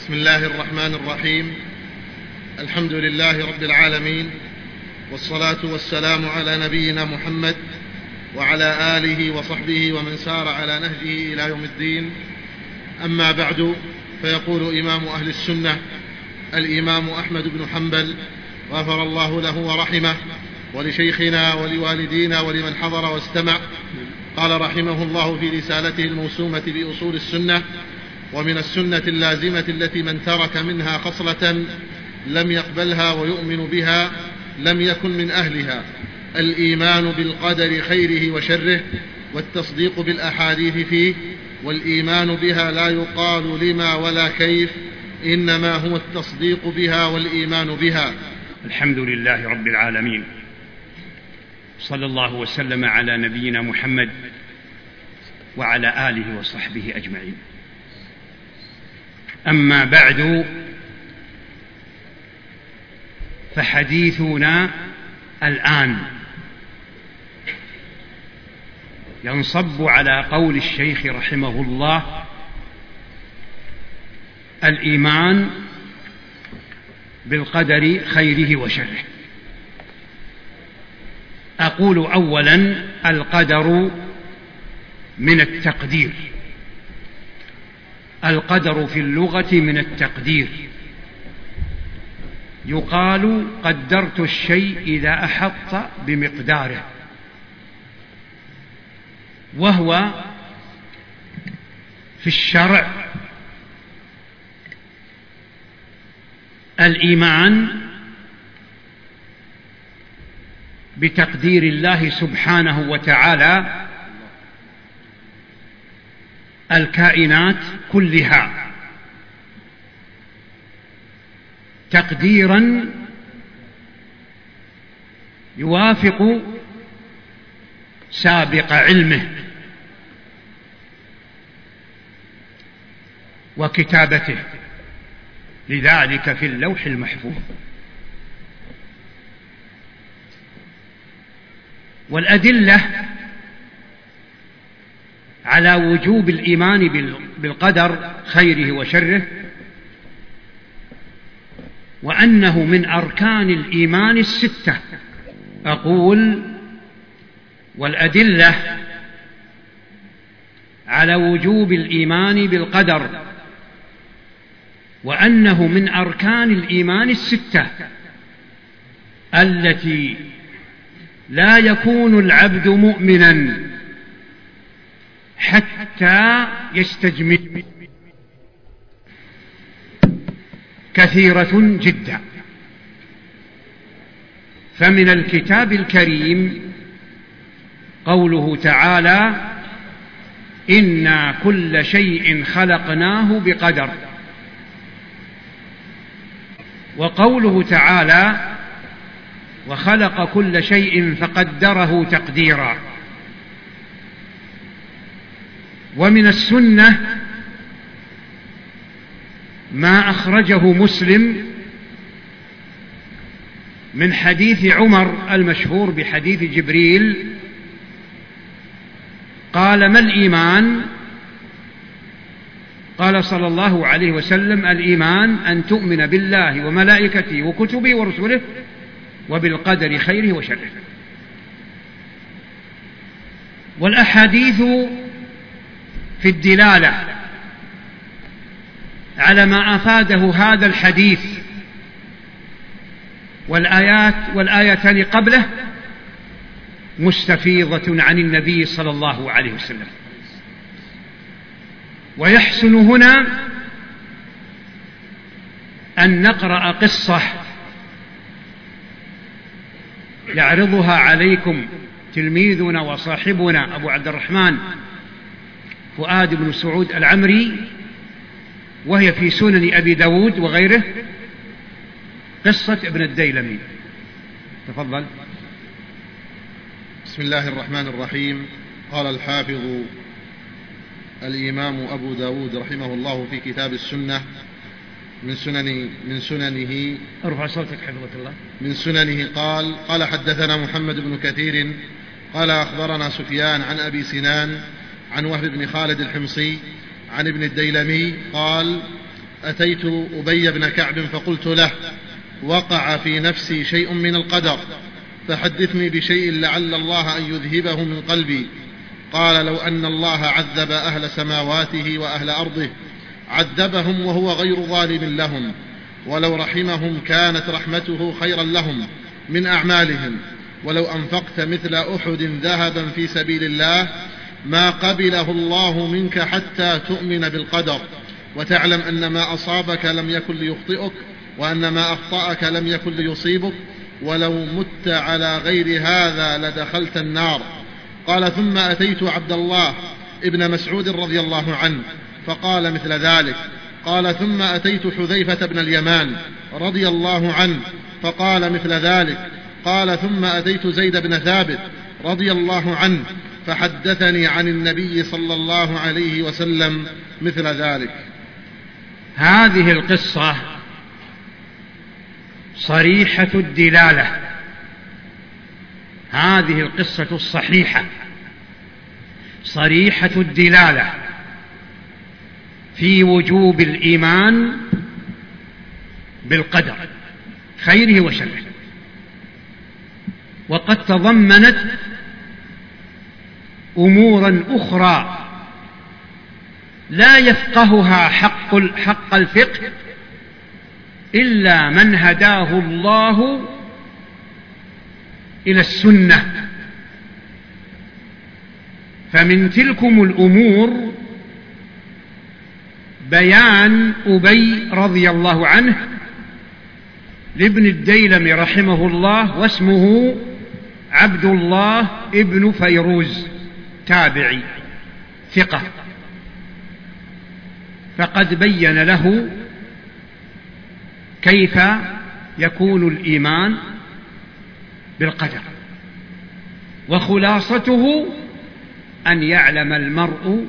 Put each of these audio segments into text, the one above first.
بسم الله الرحمن الرحيم. الحمد لله رب العالمين والصلاة والسلام على نبينا محمد وعلى آله وصحبه ومن سار على نهجه إلى يوم الدين. أما بعد فيقول إمام أهل السنة الإمام أحمد بن حنبل غفر الله له ورحمه ولشيخنا ولوالدينا ولمن حضر واستمع. قال رحمه الله في رسالته الموسومة بأصول السنة ومن السنة اللازمة التي من ترك منها خصلة لم يقبلها ويؤمن بها لم يكن من أهلها. الإيمان بالقدر خيره وشره والتصديق بالأحاديث فيه والإيمان بها لا يقال لما ولا كيف إنما هو التصديق بها والإيمان بها. الحمد لله رب العالمين. صلى الله وسلم على نبينا محمد وعلى آله وصحبه أجمعين. أما بعد فحديثنا الآن ينصب على قول الشيخ رحمه الله الإيمان بالقدر خيره وشره. أقول أولا القدر من التقدير. القدر في اللغة من التقدير. يقال قدرت الشيء إذا أحط بمقداره. وهو في الشرع الإيمان بتقدير الله سبحانه وتعالى الكائنات كلها. تقديرا يوافق سابق علمه. وكتابته. لذلك في اللوح المحفوظ. والأدلة على وجوب الإيمان بالقدر خيره وشره وأنه من أركان الإيمان الستة. أقول والأدلة على وجوب الإيمان بالقدر وأنه من أركان الإيمان الستة التي لا يكون العبد مؤمنا حتى يستجمل. كثيرة جدا. فمن الكتاب الكريم قوله تعالى إنا كل شيء خلقناه بقدر وقوله تعالى وخلق كل شيء فقدره تقديرا ومن السنة ما أخرجه مسلم من حديث عمر المشهور بحديث جبريل قال ما الإيمان؟ قال صلى الله عليه وسلم الإيمان أن تؤمن بالله وملائكته وكتبه ورسله وبالقدر خيره وشره. والأحاديث في الدلالة على ما أفاده هذا الحديث والآيات والآيتان قبله مستفيضة عن النبي صلى الله عليه وسلم. ويحسن هنا أن نقرأ قصة يعرضها عليكم تلميذنا وصاحبنا أبو عبد الرحمن فؤاد بن سعود العمري وهي في سنن أبي داود وغيره قصة ابن الديلمي. تفضل. بسم الله الرحمن الرحيم. قال الحافظ الإمام أبو داود رحمه الله في كتاب السنة من سنن من سننه. ارفع صوتك حفظك الله. من سننه قال قال حدثنا محمد بن كثير قال أخبرنا سفيان عن أبي سنان عن وهب بن خالد الحمصي عن ابن الديلمي قال أتيت أبي بن كعب فقلت له وقع في نفسي شيء من القدر فحدثني بشيء لعل الله أن يذهبه من قلبي. قال لو أن الله عذب أهل سماواته وأهل أرضه عذبهم وهو غير ظالم لهم ولو رحمهم كانت رحمته خيرا لهم من أعمالهم ولو أنفقت مثل أحد ذهبا في سبيل الله ما قبله الله منك حتى تؤمن بالقدر وتعلم أن ما أصابك لم يكن ليخطئك وأن ما أخطأك لم يكن ليصيبك ولو مت على غير هذا لدخلت النار. قال ثم أتيت عبد الله ابن مسعود رضي الله عنه فقال مثل ذلك قال ثم أتيت حذيفة بن اليمان رضي الله عنه فقال مثل ذلك قال ثم أتيت زيد بن ثابت رضي الله عنه فحدثني عن النبي صلى الله عليه وسلم مثل ذلك. هذه القصة صريحة الدلالة. هذه القصة الصحيحة صريحة الدلالة في وجوب الإيمان بالقدر خيره وشره. وقد تضمنت أمورا أخرى لا يفقهها حق حق الفقه إلا من هداه الله إلى السنة. فمن تلكم الأمور بيان أبي رضي الله عنه لابن الديلم رحمه الله واسمه عبد الله ابن فيروز. تابعي ثقة. فقد بين له كيف يكون الإيمان بالقدر. وخلاصته أن يعلم المرء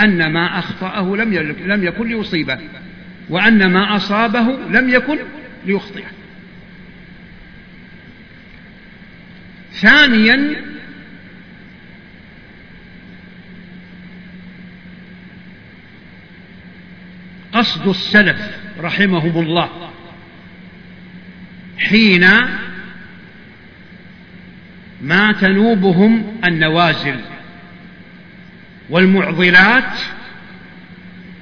أن ما أخطأه لم لم يكن ليصيبه وأن ما أصابه لم يكن ليخطئه. ثانيا قصد السلف رحمهم الله. حين ما تنوبهم النوازل والمعضلات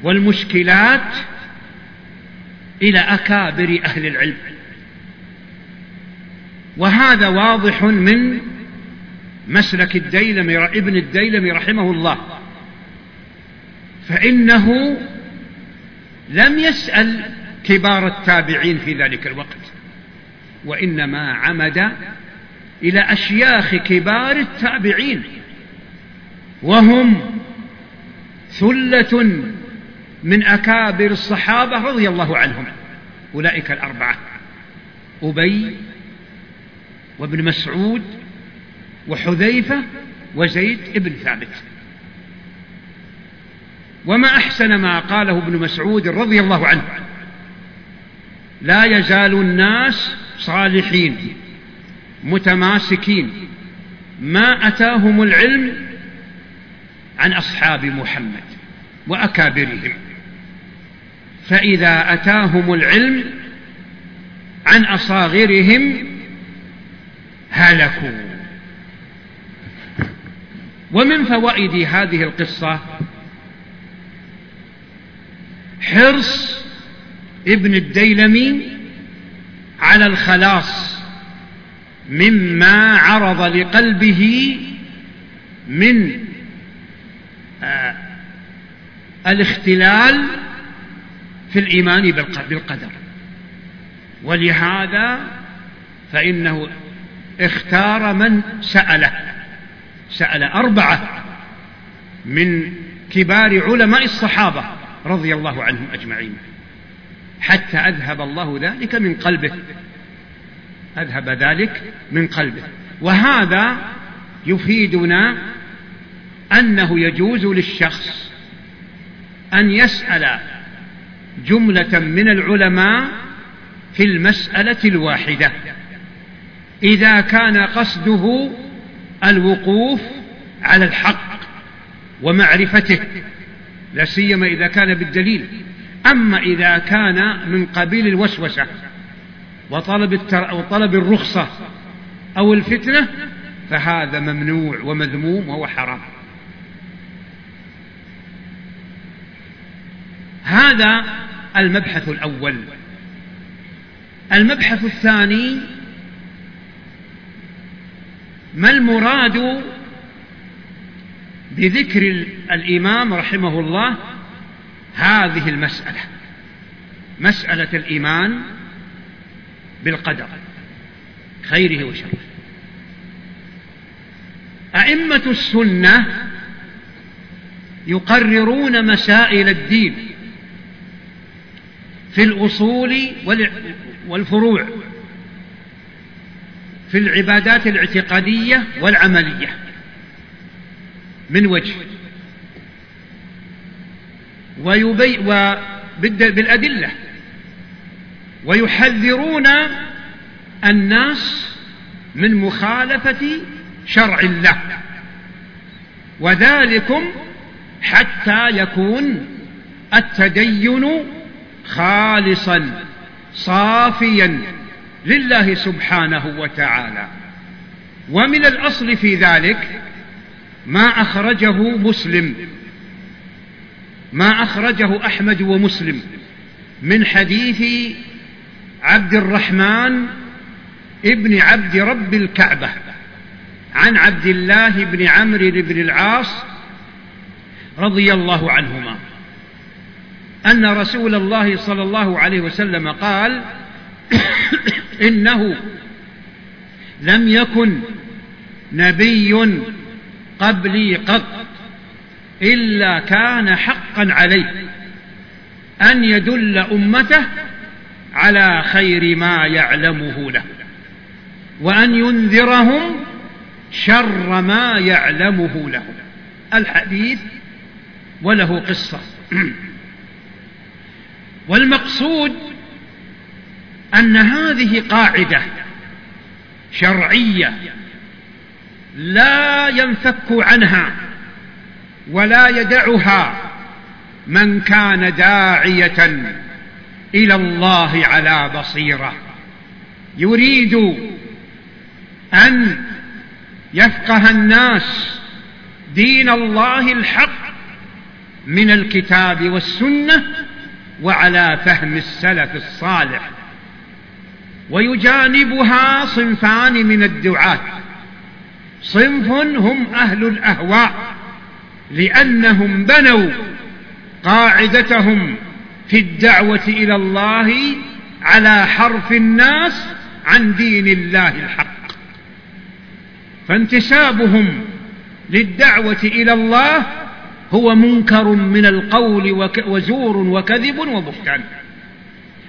والمشكلات إلى أكابر أهل العلم. وهذا واضح من مسلك الديلمي ابن الديلمي رحمه الله. فإنه لم يسأل كبار التابعين في ذلك الوقت وإنما عمد إلى أشياخ كبار التابعين وهم ثلة من أكابر الصحابة رضي الله عنهم أولئك الأربعة أبي وابن مسعود وحذيفة وزيد ابن ثابت. وما أحسن ما قاله ابن مسعود رضي الله عنه. لا يزال الناس صالحين متماسكين. ما أتاهم العلم عن أصحاب محمد وأكابرهم. فإذا أتاهم العلم عن أصاغرهم هلكوا. ومن فوائد هذه القصة حرص ابن الديلمي على الخلاص مما عرض لقلبه من آه الاختلال في الإيمان بالقدر. ولهذا فإنه اختار من سأله سأل أربعة من كبار علماء الصحابة. رضي الله عنهم أجمعين. حتى أذهب الله ذلك من قلبه. أذهب ذلك من قلبه. وهذا يفيدنا أنه يجوز للشخص أن يسأل جملة من العلماء في المسألة الواحدة. إذا كان قصده الوقوف على الحق ومعرفته. لا سيما إذا كان بالدليل. أما إذا كان من قبيل الوسوسة وطلب, التر... وطلب الرخصة أو الفتنة فهذا ممنوع ومذموم وهو حرام. هذا المبحث الأول. المبحث الثاني ما المراد بذكر الإمام رحمه الله هذه المسألة. مسألة الإيمان بالقدر خيره وشره. أئمة السنة يقررون مسائل الدين في الأصول والفروع في العبادات الاعتقادية والعملية. من وجه. ويبي بالأدلة. ويحذرون الناس من مخالفة شرع الله. وذلكم حتى يكون التدين خالصا صافيا لله سبحانه وتعالى. ومن الأصل في ذلك ما أخرجه مسلم. ما أخرجه أحمد ومسلم. من حديث عبد الرحمن ابن عبد رب الكعبة. عن عبد الله بن عمرو بن العاص رضي الله عنهما. أن رسول الله صلى الله عليه وسلم قال إنه لم يكن نبي قبلي قط إلا كان حقا عليه أن يدل أمته على خير ما يعلمه له وأن ينذرهم شر ما يعلمه لهم الحديث وله قصة. والمقصود أن هذه قاعدة شرعية لا ينفك عنها ولا يدعها من كان داعية إلى الله على بصيرة. يريد أن يفقه الناس دين الله الحق من الكتاب والسنة وعلى فهم السلف الصالح. ويجانبها صنفان من الدعاة. صنف هم أهل الأهواء لأنهم بنوا قاعدتهم في الدعوة إلى الله على حرف الناس عن دين الله الحق. فانتسابهم للدعوة إلى الله هو منكر من القول وزور وكذب وبهتان.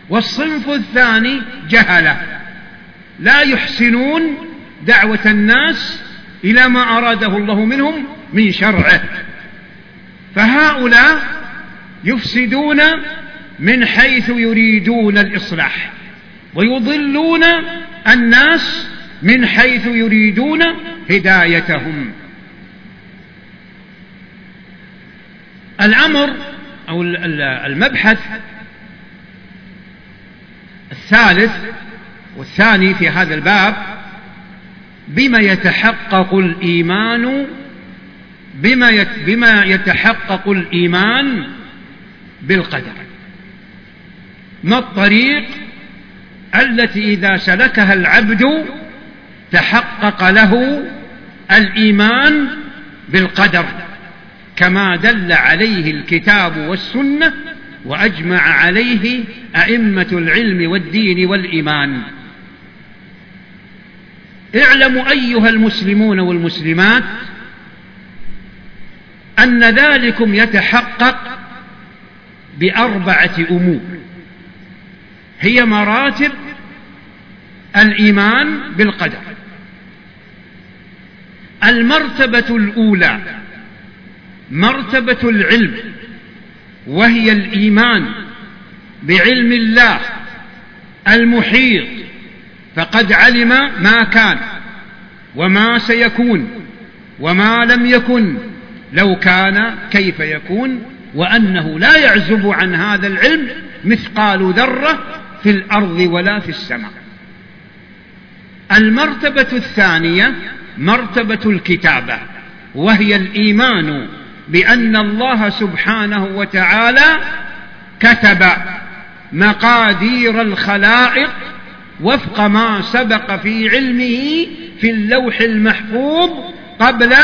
والصنف الثاني جهلة لا يحسنون دعوة الناس إلى ما أراده الله منهم من شرعه. فهؤلاء يفسدون من حيث يريدون الإصلاح ويضلون الناس من حيث يريدون هدايتهم. الأمر أو المبحث الثالث والثاني في هذا الباب بما يتحقق الإيمان بما بما يتحقق الإيمان بالقدر. ما الطريق التي إذا سلكها العبد تحقق له الإيمان بالقدر كما دل عليه الكتاب والسنة وأجمع عليه أئمة العلم والدين والإيمان. اعلموا أيها المسلمون والمسلمات أن ذلكم يتحقق بأربعة أمور. هي مراتب الإيمان بالقدر. المرتبة الأولى مرتبة العلم وهي الإيمان بعلم الله المحيط فقد علم ما كان وما سيكون وما لم يكن. لو كان كيف يكون وأنه لا يعزب عن هذا العلم مثقال ذرة في الأرض ولا في السماء. المرتبة الثانية مرتبة الكتابة وهي الإيمان بأن الله سبحانه وتعالى كتب مقادير الخلائق وفق ما سبق في علمه في اللوح المحفوظ قبل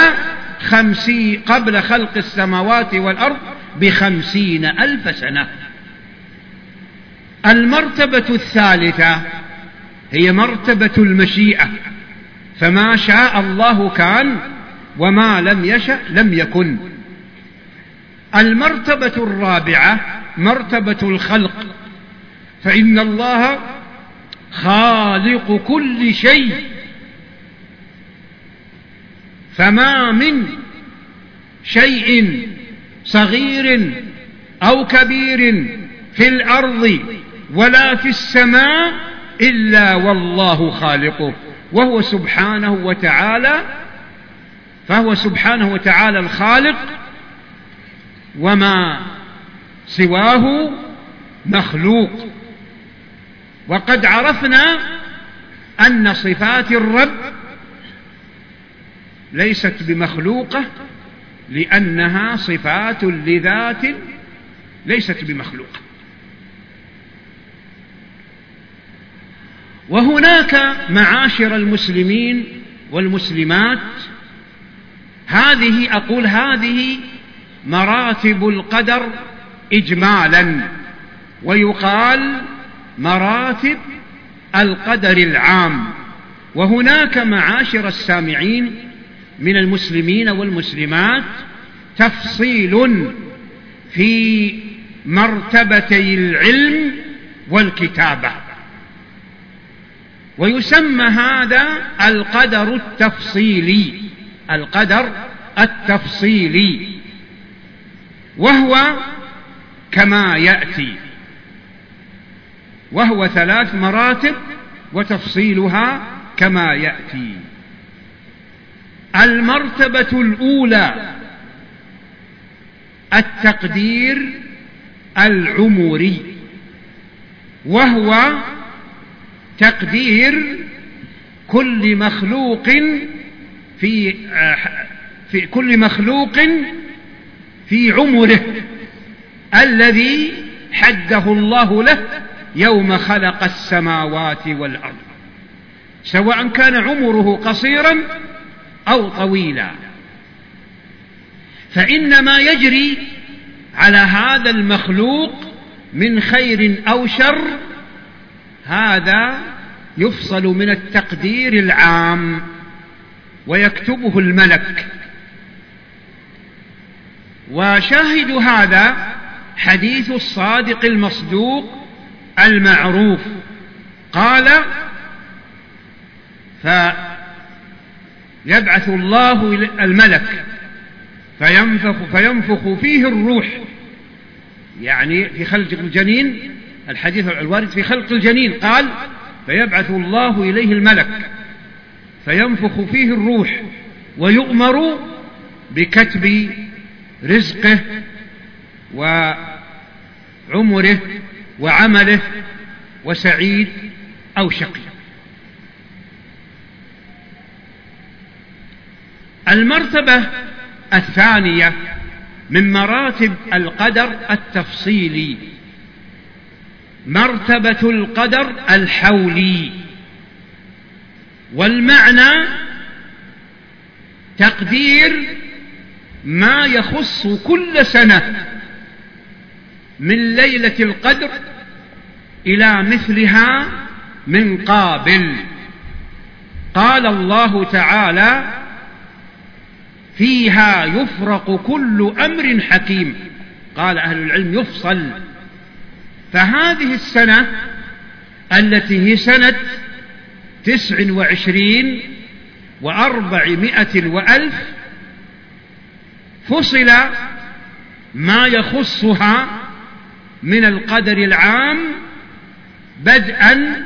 خمسي قبل خلق السماوات والأرض بخمسين ألف سنة. المرتبة الثالثة هي مرتبة المشيئة. فما شاء الله كان وما لم يشأ لم يكن. المرتبة الرابعة مرتبة الخلق. فإن الله خالق كل شيء فما من شيء صغير أو كبير في الأرض ولا في السماء إلا والله خالقه وهو سبحانه وتعالى فهو سبحانه وتعالى الخالق وما سواه مخلوق وقد عرفنا أن صفات الرب ليست بمخلوقة لأنها صفات لذات ليست بمخلوقة. وهناك معاشر المسلمين والمسلمات هذه أقول هذه مراتب القدر إجمالا ويقال مراتب القدر العام. وهناك معاشر السامعين من المسلمين والمسلمات تفصيل في مرتبتي العلم والكتابة. ويسمى هذا القدر التفصيلي القدر التفصيلي. وهو كما يأتي وهو ثلاث مراتب وتفصيلها كما يأتي. المرتبة الأولى التقدير العمري وهو تقدير كل مخلوق في في كل مخلوق في عمره الذي حده الله له يوم خلق السماوات والأرض. سواء كان عمره قصيرا أو طويلا. فإن ما يجري على هذا المخلوق من خير أو شر هذا يفصل من التقدير العام ويكتبه الملك. وشاهد هذا حديث الصادق المصدوق المعروف. قال فيبعث الله الملك فينفخ, فينفخ فيه الروح. يعني في خلق الجنين الحديث الوارد في خلق الجنين. قال فيبعث الله إليه الملك فينفخ فيه الروح ويؤمر بكتب رزقه وعمره وعمله وسعيد أو شقي. المرتبة الثانية من مراتب القدر التفصيلي. مرتبة القدر الحولي. والمعنى تقدير ما يخص كل سنة. من ليلة القدر إلى مثلها من قابل. قال الله تعالى فيها يفرق كل أمر حكيم. قال أهل العلم يفصل. فهذه السنة التي هي سنة تسع وعشرين وأربعمائة وألف فصل ما يخصها من القدر العام بدءا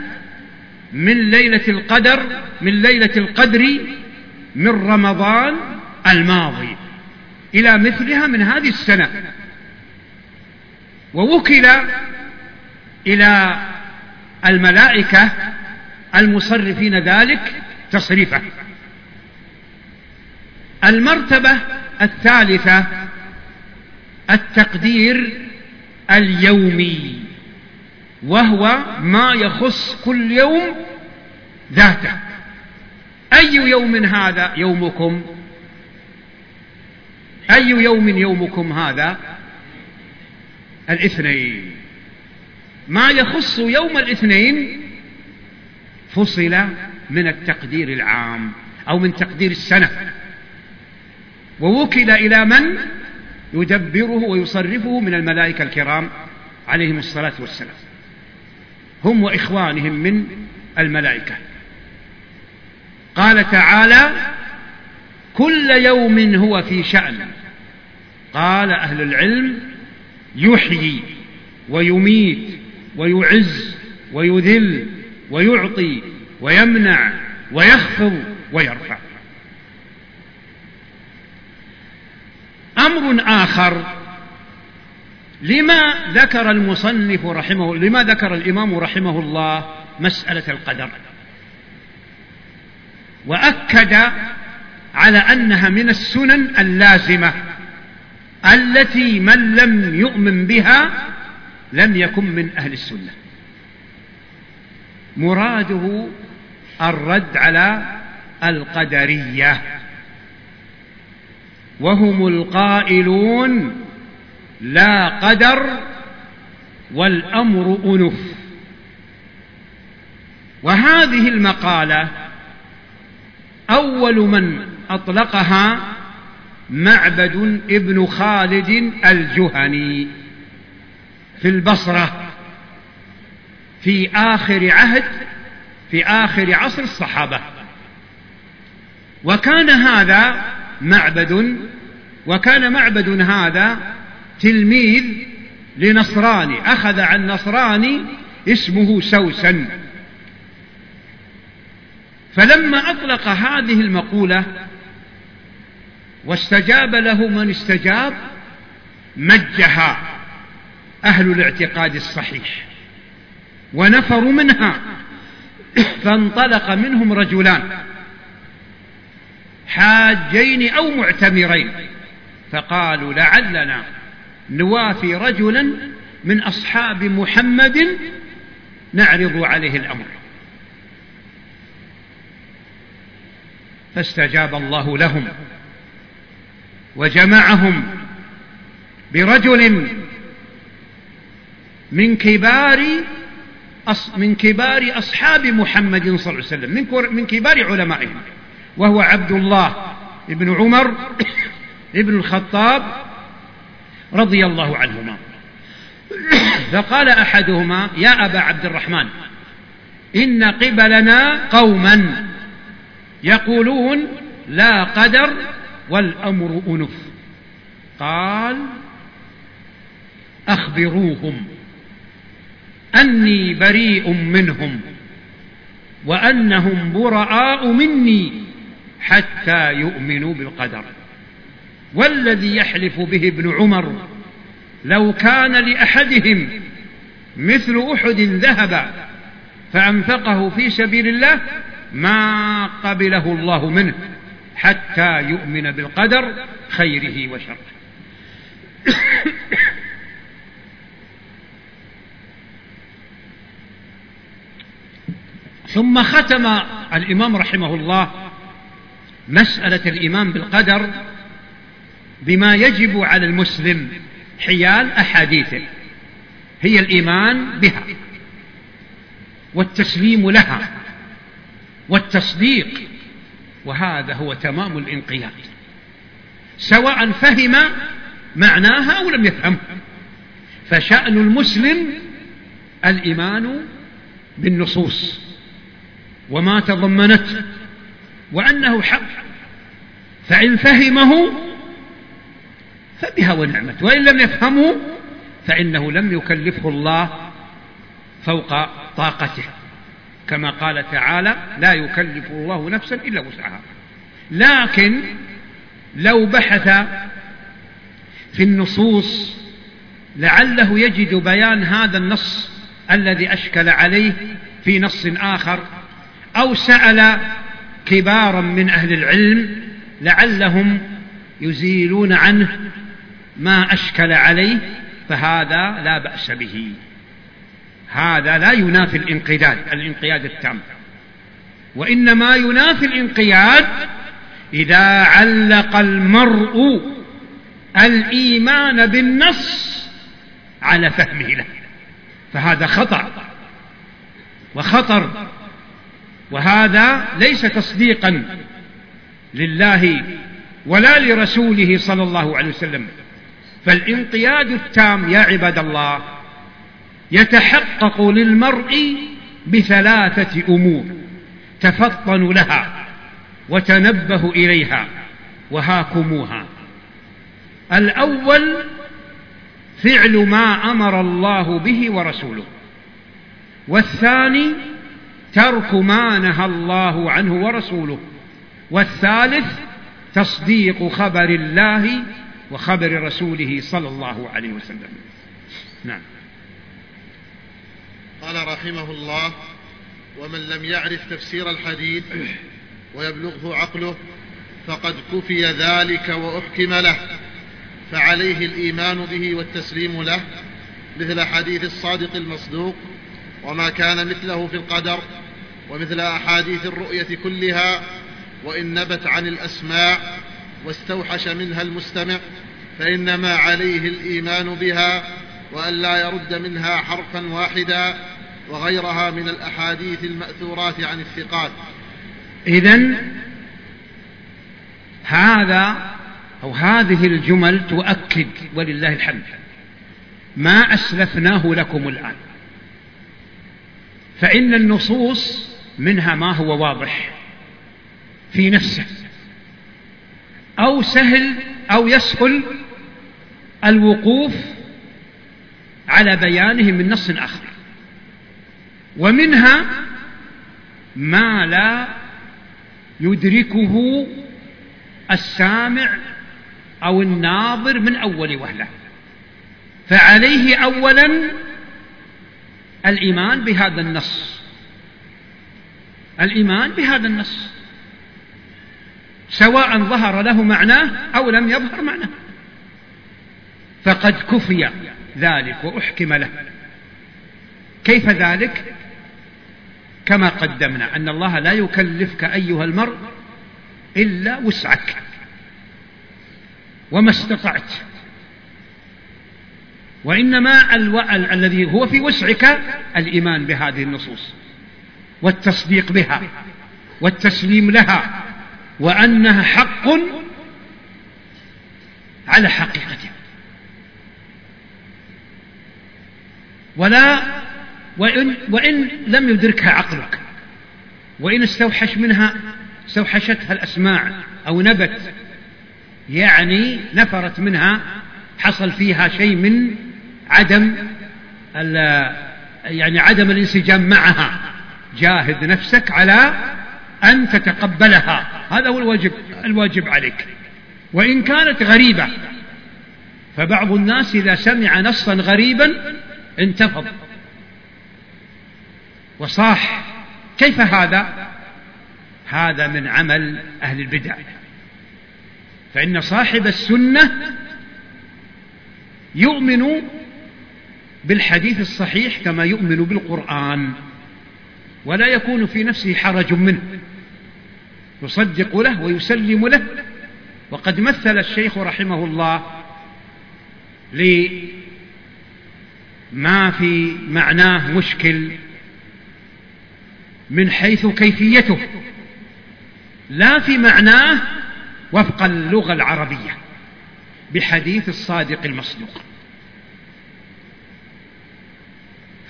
من ليلة القدر من ليلة القدر من رمضان الماضي إلى مثلها من هذه السنة. ووكل إلى الملائكة المصرفين ذلك تصريفه. المرتبة الثالثة التقدير اليومي وهو ما يخص كل يوم ذاته. أي يوم هذا يومكم؟ أي يوم يومكم هذا؟ الاثنين. ما يخص يوم الاثنين فصل من التقدير العام أو من تقدير السنة. ووكل إلى من؟ يدبره ويصرفه من الملائكة الكرام عليهم الصلاة والسلام. هم وإخوانهم من الملائكة. قال تعالى كل يوم هو في شأن. قال أهل العلم يحيي ويميت ويعز ويذل ويعطي ويمنع ويخفض ويرفع أمر آخر. لما ذكر المصنف رحمه لما ذكر الإمام رحمه الله مسألة القدر. وأكد على أنها من السنن اللازمة التي من لم يؤمن بها لم يكن من أهل السنة. مراده الرد على القدرية. وهم القائلون لا قدر والأمر أنف. وهذه المقالة أول من أطلقها معبد ابن خالد الجهني في البصرة في آخر عهد في آخر عصر الصحابة. وكان هذا معبد وكان معبد هذا تلميذ لنصراني. أخذ عن نصراني اسمه سوسن. فلما أطلق هذه المقولة واستجاب له من استجاب مجها أهل الاعتقاد الصحيح ونفروا منها. فانطلق منهم رجلان. حاجين أو معتمرين. فقالوا لعلنا نوافي رجلا من أصحاب محمد نعرض عليه الأمر. فاستجاب الله لهم وجمعهم برجل من كبار من كبار أصحاب محمد صلى الله عليه وسلم من كبار علمائهم. وهو عبد الله بن عمر ابن الخطاب رضي الله عنهما. فقال أحدهما يا أبا عبد الرحمن إن قبلنا قوما يقولون لا قدر والأمر أنف. قال أخبروهم أني بريء منهم وأنهم براء مني. حتى يؤمنوا بالقدر. والذي يحلف به ابن عمر لو كان لأحدهم مثل أحد ذهب فأنفقه في سبيل الله ما قبله الله منه حتى يؤمن بالقدر خيره وشره. ثم ختم الإمام رحمه الله مسألة الإيمان بالقدر بما يجب على المسلم حيال أحاديثه. هي الإيمان بها والتسليم لها والتصديق وهذا هو تمام الانقياد. سواء فهم معناها أو لم يفهم. فشأن المسلم الإيمان بالنصوص وما تضمنته. وأنه حق. فإن فهمه فبها ونعمت وإن لم يفهمه فإنه لم يكلفه الله فوق طاقته. كما قال تعالى لا يكلف الله نفسا إلا وسعها لكن لو بحث في النصوص لعله يجد بيان هذا النص الذي أشكل عليه في نص آخر أو سأل كبارا من أهل العلم لعلهم يزيلون عنه ما أشكل عليه فهذا لا بأس به. هذا لا ينافي الانقياد الانقياد التام. وإنما ينافي الانقياد إذا علق المرء الإيمان بالنص على فهمه له. فهذا خطأ. وخطر وهذا ليس تصديقا لله ولا لرسوله صلى الله عليه وسلم. فالانقياد التام يا عباد الله يتحقق للمرء بثلاثة أمور تفطنوا لها وتنبهوا إليها وهاكموها. الأول فعل ما أمر الله به ورسوله والثاني ترك ما نهى الله عنه ورسوله. والثالث تصديق خبر الله وخبر رسوله صلى الله عليه وسلم. نعم. قال رحمه الله ومن لم يعرف تفسير الحديث ويبلغه عقله فقد كفي ذلك وأحكم له فعليه الإيمان به والتسليم له مثل حديث الصادق المصدوق وما كان مثله في القدر ومثل أحاديث الرؤية كلها وإن نبت عن الأسماع واستوحش منها المستمع فإنما عليه الإيمان بها وأن لا يرد منها حرفا واحدا وغيرها من الأحاديث المأثورات عن الثقات. إذا هذا أو هذه الجمل تؤكد ولله الحمد. ما أسلفناه لكم الآن. فإن النصوص منها ما هو واضح في نفسه. أو سهل أو يسهل الوقوف على بيانه من نص آخر. ومنها ما لا يدركه السامع أو الناظر من أول وهلة. فعليه أولا الإيمان بهذا النص. الإيمان بهذا النص. سواء ظهر له معناه أو لم يظهر معناه. فقد كفي ذلك وأحكم له. كيف ذلك؟ كما قدمنا أن الله لا يكلفك أيها المرء إلا وسعك. وما استطعت. وإنما. الذي هو في وسعك الإيمان بهذه النصوص. والتصديق بها والتسليم لها وأنها حق على حقيقتها. ولا وإن, وإن لم يدركها عقلك وإن استوحش منها استوحشتها الأسماع أو نبت يعني نفرت منها حصل فيها شيء من عدم يعني عدم الانسجام معها. جاهد نفسك على أن تتقبلها. هذا هو الواجب الواجب عليك. وإن كانت غريبة فبعض الناس إذا سمع نصا غريبا انتفض. وصاح كيف هذا؟ هذا من عمل أهل البدع. فإن صاحب السنة يؤمن بالحديث الصحيح كما يؤمن بالقرآن. ولا يكون في نفسه حرج منه. يصدق له ويسلم له. وقد مثل الشيخ رحمه الله لما في معناه مشكل من حيث كيفيته. لا في معناه وفق اللغة العربية بحديث الصادق المصدوق.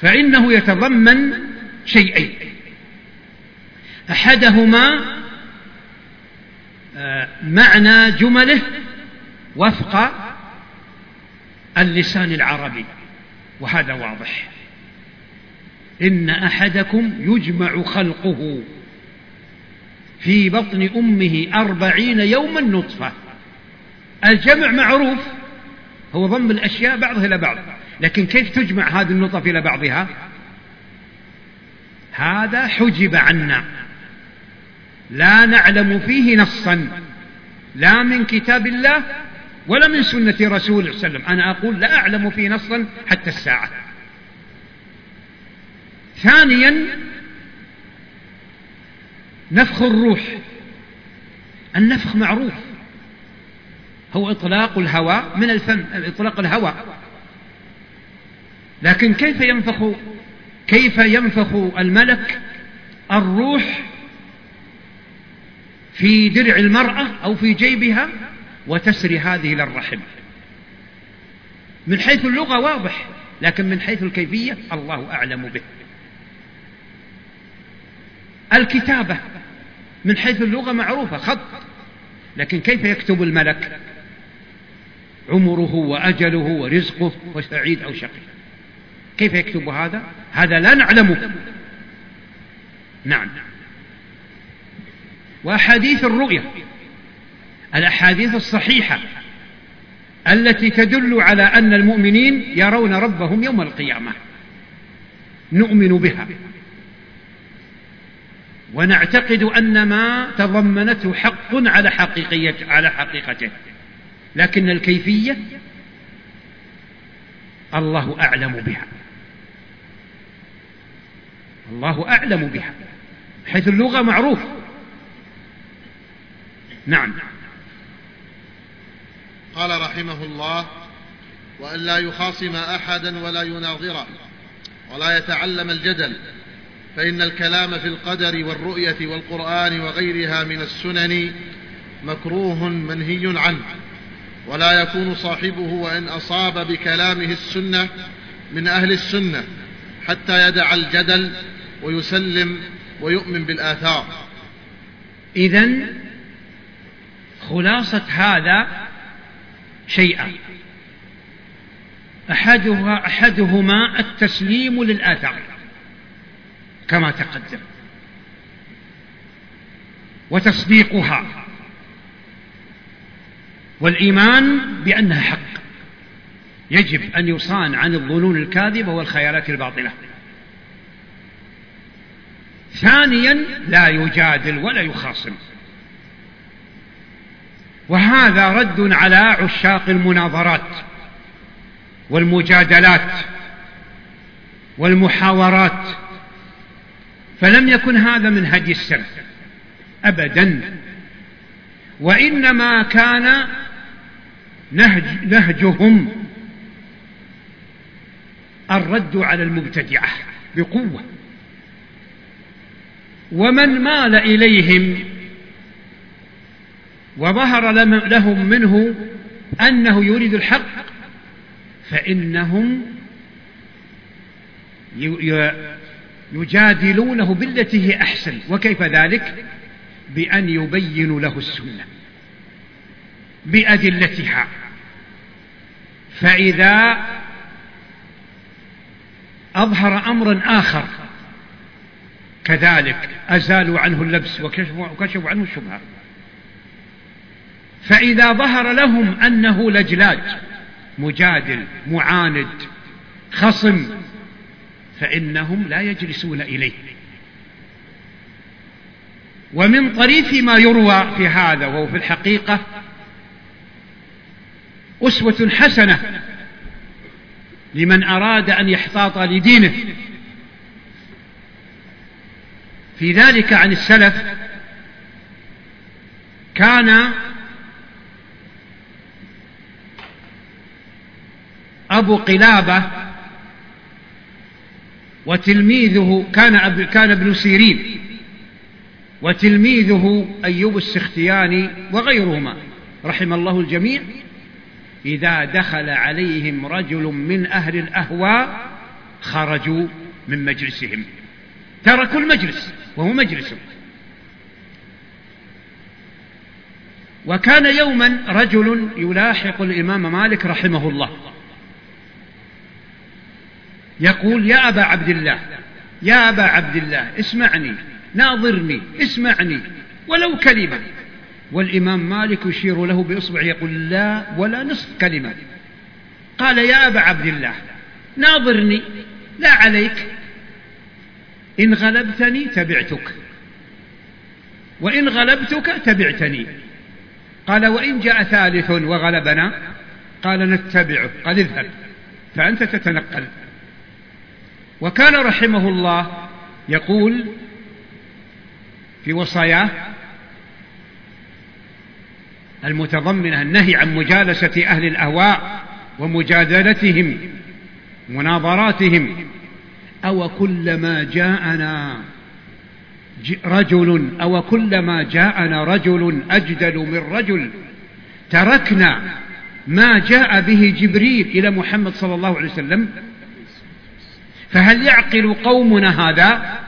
فإنه يتضمن شيئين. أحدهما آه، معنى جمله وفق اللسان العربي وهذا واضح. إن أحدكم يجمع خلقه في بطن أمه أربعين يوما نطفة. الجمع معروف هو ضم الأشياء بعضها إلى بعض لكن كيف تجمع هذه النطف إلى بعضها؟ هذا حجب عنا. لا نعلم فيه نصا. لا من كتاب الله ولا من سنة رسول الله صلى الله عليه وسلم. أنا أقول لا أعلم فيه نصا حتى الساعة. ثانيا نفخ الروح. النفخ معروف. هو إطلاق الهواء من الفم إطلاق الهواء لكن كيف ينفخ كيف ينفخ الملك الروح في درع المرأة أو في جيبها وتسري هذه إلى الرحم؟ من حيث اللغة واضح لكن من حيث الكيفية الله أعلم به. الكتابة من حيث اللغة معروفة خط. لكن كيف يكتب الملك؟ عمره وأجله ورزقه وسعيد أو شقي. كيف يكتب هذا؟ هذا لا نعلمه نعم. وأحاديث الرؤيا الأحاديث الصحيحة التي تدل على أن المؤمنين يرون ربهم يوم القيامة. نؤمن بها. ونعتقد أن ما تضمنته حق على حقيقية على حقيقته. لكن الكيفية الله أعلم بها. الله أعلم بها حيث اللغة معروف نعم. قال رحمه الله وأن لا يخاصم أحدا ولا يناظره ولا يتعلم الجدل فإن الكلام في القدر والرؤية والقرآن وغيرها من السنن مكروه منهي عنه ولا يكون صاحبه وإن أصاب بكلامه السنة من أهل السنة حتى يدع الجدل ويسلم ويؤمن بالآثار. إذا خلاصة هذا شيئان أحدها أحدهما التسليم للآثار كما تقدم. وتصديقها. والإيمان بأنها حق. يجب أن يصان عن الظنون الكاذبة والخيالات الباطلة. ثانيا لا يجادل ولا يخاصم. وهذا رد على عشاق المناظرات والمجادلات والمحاورات. فلم يكن هذا من هدي السلف ابدا. وإنما كان نهج نهجهم الرد على المبتدعة بقوة. ومن مال إليهم وظهر لهم منه أنه يريد الحق فإنهم يجادلونه بالتي هي أحسن وكيف ذلك؟ بأن يبين له السنة بأدلتها. فإذا أظهر أمرا آخر كذلك أزالوا عنه اللبس وكشفوا عنه الشبهة. فإذا ظهر لهم أنه لجلاج مجادل معاند خصم فإنهم لا يجلسون إليه. ومن طريف ما يروى في هذا وهو في الحقيقة أسوة حسنة لمن أراد أن يحتاط لدينه. في ذلك عن السلف كان أبو قلابة وتلميذه كان كان ابن سيرين وتلميذه أيوب السختياني وغيرهما رحم الله الجميع إذا دخل عليهم رجل من أهل الأهواء خرجوا من مجلسهم. تركوا المجلس وهو مجلسهم وكان يوما رجل يلاحق الإمام مالك رحمه الله. يقول يا أبا عبد الله يا أبا عبد الله اسمعني ناظرني اسمعني ولو كلمة. والإمام مالك يشير له بإصبع يقول لا ولا نصف كلمة. قال يا أبا عبد الله ناظرني لا عليك إن غلبتني تبعتك. وإن غلبتك تبعتني. قال وإن جاء ثالث وغلبنا قال نتبعه قال اذهب. فأنت تتنقل. وكان رحمه الله يقول في وصاياه المتضمنة النهي عن مجالسة أهل الأهواء ومجادلتهم مناظراتهم أو كلما جاءنا رجل أو كلما جاءنا رجل أجدل من رجل تركنا ما جاء به جبريل إلى محمد صلى الله عليه وسلم فهل يعقل قومنا هذا؟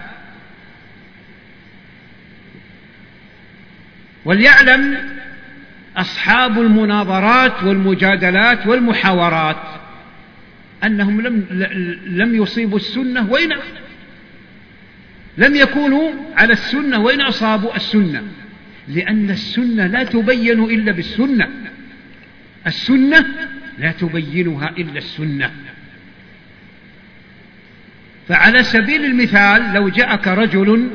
وليعلم أصحاب المناظرات والمجادلات والمحاورات. أنهم لم, لم يصيبوا السنة وإن لم يكونوا على السنة وإن أصابوا السنة؟ لأن السنة لا تبين إلا بالسنة. السنة لا تبينها إلا السنة. فعلى سبيل المثال لو جاءك رجل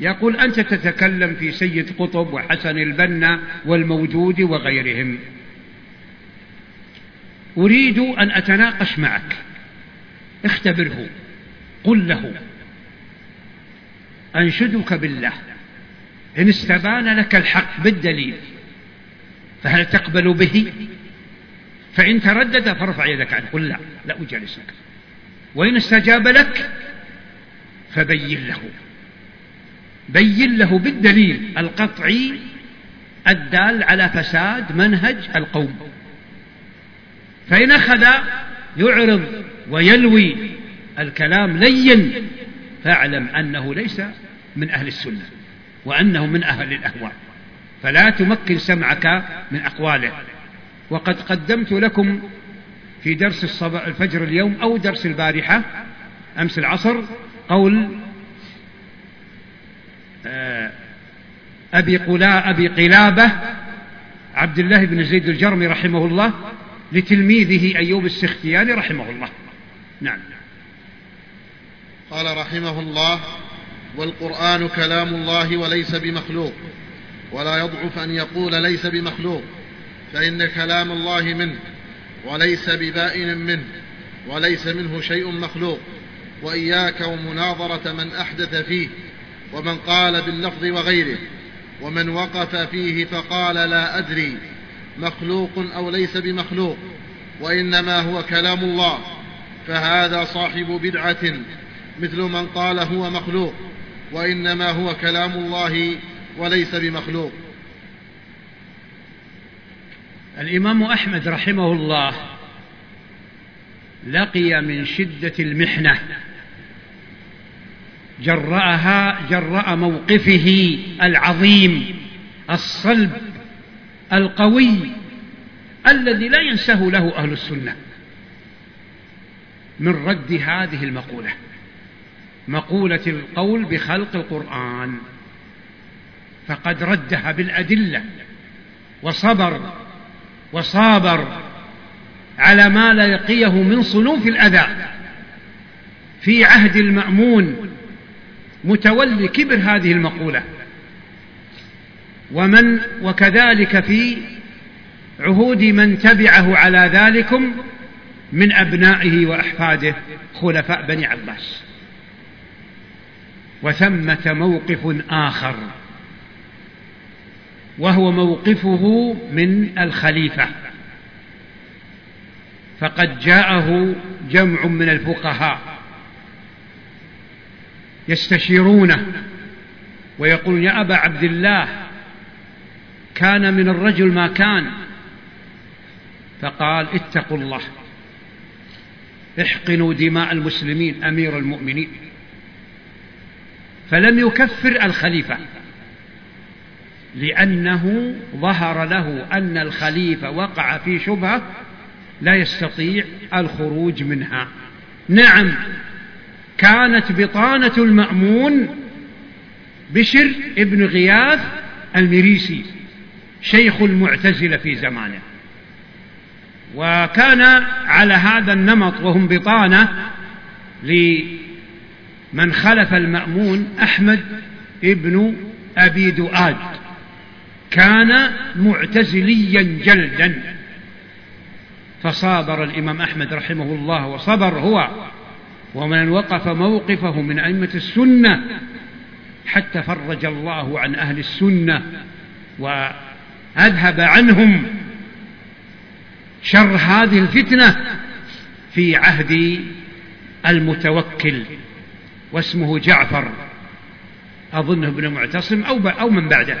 يقول أنت تتكلم في سيد قطب وحسن البنا والموجود وغيرهم. أريد أن أتناقش معك. اختبره. قل له. أنشدك بالله. إن استبان لك الحق بالدليل. فهل تقبل به؟ فإن تردد فارفع يدك عنه. قل لا. لا أجالسك وإن استجاب لك فبين له. بين له بالدليل القطعي الدال على فساد منهج القوم. فإن أخذ يعرض ويلوي الكلام لين فاعلم أنه ليس من أهل السنة وأنه من أهل الأهواء. فلا تمكن سمعك من أقواله. وقد قدمت لكم في درس الفجر اليوم أو درس البارحة أمس العصر قول آه، أبي, قلا أبي قلابة عبد الله بن زيد الجرمي رحمه الله لتلميذه أيوب السختياني رحمه الله. نعم. قال رحمه الله والقرآن كلام الله وليس بمخلوق ولا يضعف أن يقول ليس بمخلوق فإن كلام الله منه وليس ببائن منه وليس منه شيء مخلوق وإياك ومناظرة من أحدث فيه ومن قال باللفظ وغيره ومن وقف فيه فقال لا أدري. مخلوق أو ليس بمخلوق وإنما هو كلام الله فهذا صاحب بدعة مثل من قال هو مخلوق وإنما هو كلام الله وليس بمخلوق. الإمام أحمد رحمه الله لقي من شدة المحنة جرأها جرأ موقفه العظيم الصلب القوي الذي لا ينسه له أهل السنة. من رد هذه المقولة مقولة القول بخلق القرآن فقد ردها بالأدلة وصبر وصابر على ما لقيه من صنوف الأذى. في عهد المأمون متولي كبر هذه المقولة ومن وكذلك في عهود من تبعه على ذلكم من أبنائه وأحفاده خلفاء بني عباس. وثمة موقف آخر وهو موقفه من الخليفة. فقد جاءه جمع من الفقهاء يستشيرونه ويقول يا أبا عبد الله كان من الرجل ما كان. فقال اتقوا الله. احقنوا دماء المسلمين أمير المؤمنين. فلم يكفر الخليفة لأنه ظهر له أن الخليفة وقع في شبهة لا يستطيع الخروج منها. نعم كانت بطانة المأمون بشر ابن غياث المريسي. شيخ المعتزلة في زمانه. وكان على هذا النمط وهم بطانة لمن خلف المأمون أحمد ابن أبي دؤاد. كان معتزليا جلدا. فصابر الإمام أحمد رحمه الله وصبر هو. ومن وقف موقفه من أئمة السنة حتى فرج الله عن أهل السنة. وأذهب عنهم شر هذه الفتنة في عهد المتوكل واسمه جعفر أظنه ابن معتصم أو, أو من بعده.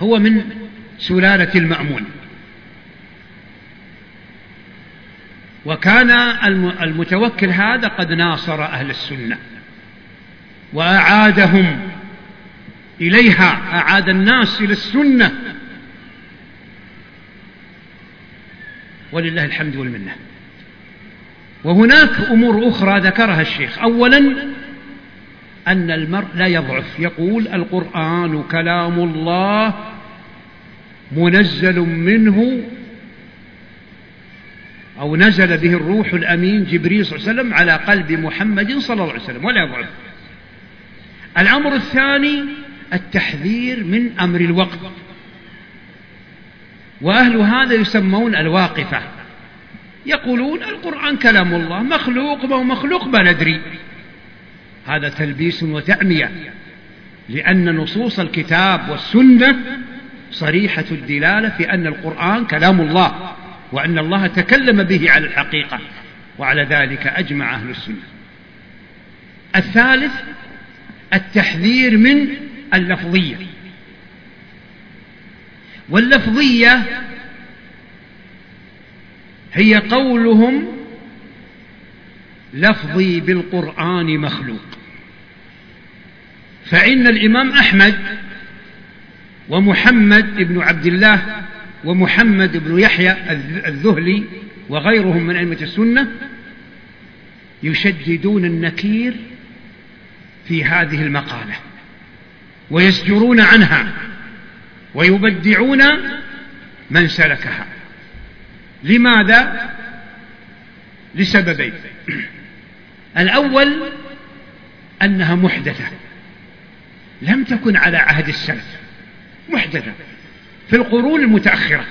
هو من سلالة المأمون. وكان المتوكل هذا قد ناصر أهل السنة وأعادهم إليها أعاد الناس إلى السنة. ولله الحمد والمنة. وهناك أمور أخرى ذكرها الشيخ. أولا أن المرء لا يضعف. يقول القرآن كلام الله منزل منه أو نزل به الروح الأمين جبريل صلى الله عليه وسلم على قلب محمد صلى الله عليه وسلم ولا يضعف. الأمر الثاني التحذير من أمر الوقت. وأهل هذا يسمون الواقفة. يقولون القرآن كلام الله مخلوق ما مخلوق ما ندري. هذا تلبيس وتعمية لأن نصوص الكتاب والسنة صريحة الدلالة في أن القرآن كلام الله وأن الله تكلم به على الحقيقة وعلى ذلك أجمع أهل السنة. الثالث التحذير من اللفظية. واللفظية هي قولهم لفظي بالقرآن مخلوق. فإن الإمام أحمد ومحمد بن عبد الله ومحمد بن يحيى الذهلي وغيرهم من أئمة السنة يشددون النكير في هذه المقالة. ويزجرون عنها ويبدعون من سلكها. لماذا؟ لسببين. الأول أنها محدثة. لم تكن على عهد السلف. محدثة. في القرون المتأخرة.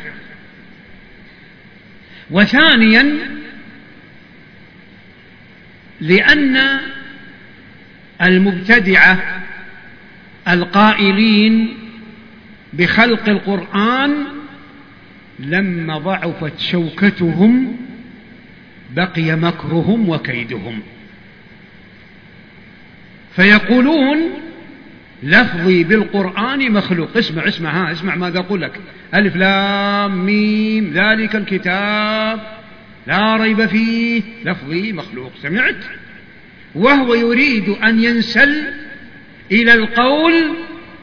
وثانيا لأن المبتدعة القائلين بخلق القرآن لما ضعفت شوكتهم بقي مكرهم وكيدهم. فيقولون لفظي بالقرآن مخلوق. اسمع اسمع ها اسمع ماذا أقول لك. ألف لام ميم ذلك الكتاب لا ريب فيه. لفظي مخلوق سمعت؟ وهو يريد أن ينسل إلى القول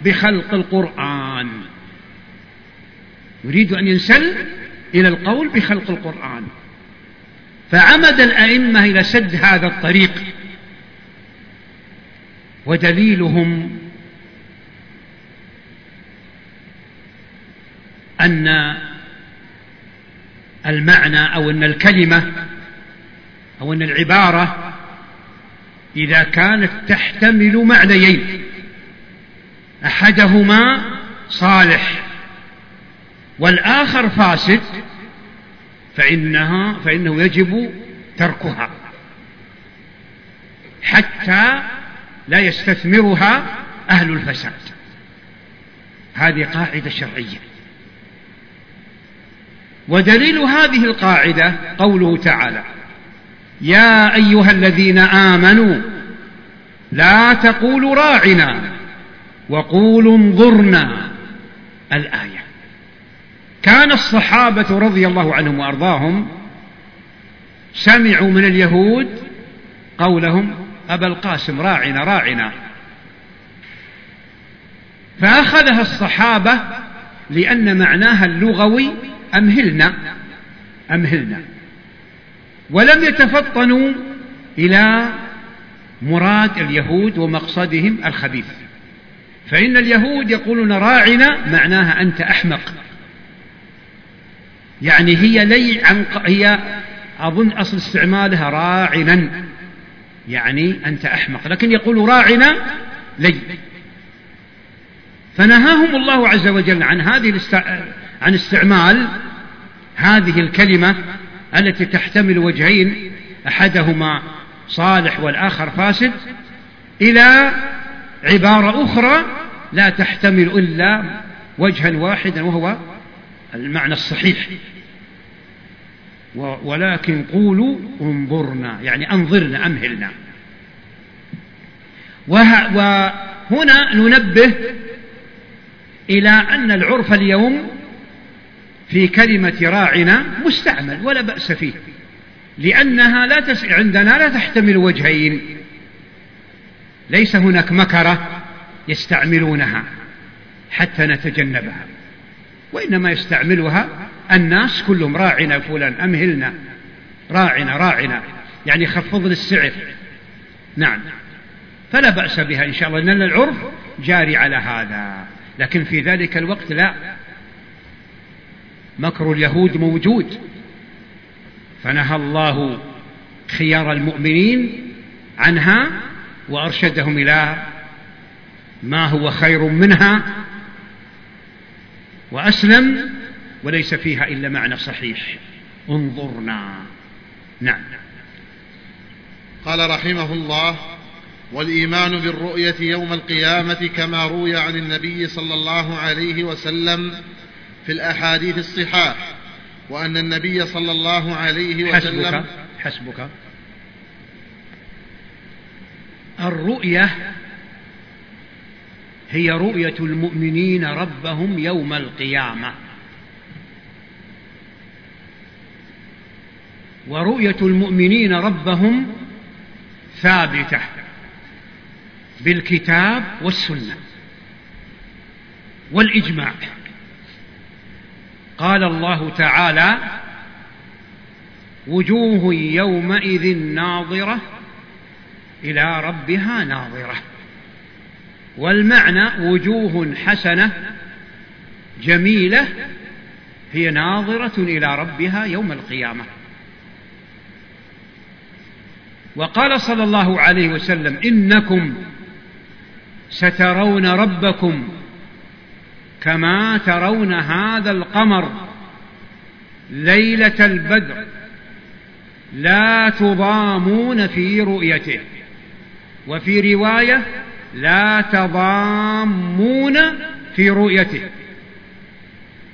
بخلق القرآن. يريد أن ينسل إلى القول بخلق القرآن. فعمد الأئمة إلى سد هذا الطريق. ودليلهم أن المعنى أو أن الكلمة أو أن العبارة إذا كانت تحتمل معنيين. أحدهما صالح والآخر فاسد فإنها فإنه يجب تركها حتى لا يستثمرها أهل الفساد. هذه قاعدة شرعية. ودليل هذه القاعدة قوله تعالى يا أيها الذين آمنوا لا تقولوا راعنا وقولوا انظرنا الآية. كان الصحابة رضي الله عنهم وأرضاهم سمعوا من اليهود قولهم أبا القاسم راعنا راعنا. فأخذها الصحابة لأن معناها اللغوي أمهلنا أمهلنا. ولم يتفطنوا إلى مراد اليهود ومقصدهم الخبيث. فإن اليهود يقولون راعنا معناها أنت أحمق. يعني هي لي عن هي أظن أصل استعمالها راعنا. يعني أنت أحمق. لكن يقول راعنا لي. فنهاهم الله عز وجل عن هذه عن استعمال هذه الكلمة التي تحتمل وجهين أحدهما صالح والآخر فاسد إلى عبارة أخرى لا تحتمل إلا وجها واحدا وهو المعنى الصحيح. ولكن قولوا انظرنا يعني أنظرنا أمهلنا. وهنا ننبه إلى أن العرف اليوم في كلمة راعنا مستعمل ولا بأس فيه. لأنها لا تس... عندنا لا تحتمل وجهين. ليس هناك مكرة يستعملونها حتى نتجنبها. وإنما يستعملها الناس كلهم راعنا فلان أمهلنا راعنا راعنا. يعني خفض السعر. نعم. فلا بأس بها إن شاء الله لأن العرف جاري على هذا. لكن في ذلك الوقت لا. مكر اليهود موجود. فنهى الله خيار المؤمنين عنها وأرشدهم إلى ما هو خير منها وأسلم وليس فيها إلا معنى صحيح. انظرنا. نعم. قال رحمه الله والإيمان بالرؤية يوم القيامة كما روي عن النبي صلى الله عليه وسلم في الأحاديث الصحاح وأن النبي صلى الله عليه وسلم حسبك حسبك. الرؤية هي رؤية المؤمنين ربهم يوم القيامة. ورؤية المؤمنين ربهم ثابتة بالكتاب والسنة والإجماع. قال الله تعالى وجوه يومئذ ناظرة إلى ربها ناظرة. والمعنى وجوه حسنة جميلة هي ناظرة إلى ربها يوم القيامة. وقال صلى الله عليه وسلم إنكم سترون ربكم كما ترون هذا القمر ليلة البدر لا تضامون في رؤيته. وفي رواية لا تضامون في رؤيته.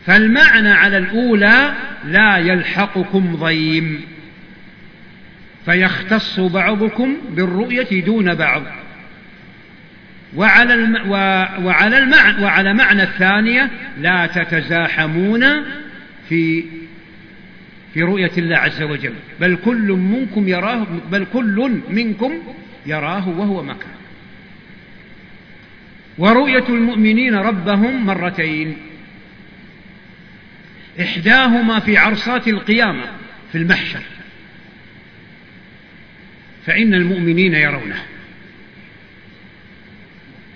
فالمعنى على الأولى لا يلحقكم ضيم. فيختص بعضكم بالرؤية دون بعض. وعلى الم... وعلى المعنى وعلى معنى الثانية لا تتزاحمون في في رؤية الله عز وجل. بل كل منكم يراه بل كل منكم يراه وهو مكان. ورؤية المؤمنين ربهم مرتين. إحداهما في عرصات القيامة في المحشر. فإن المؤمنين يرونه.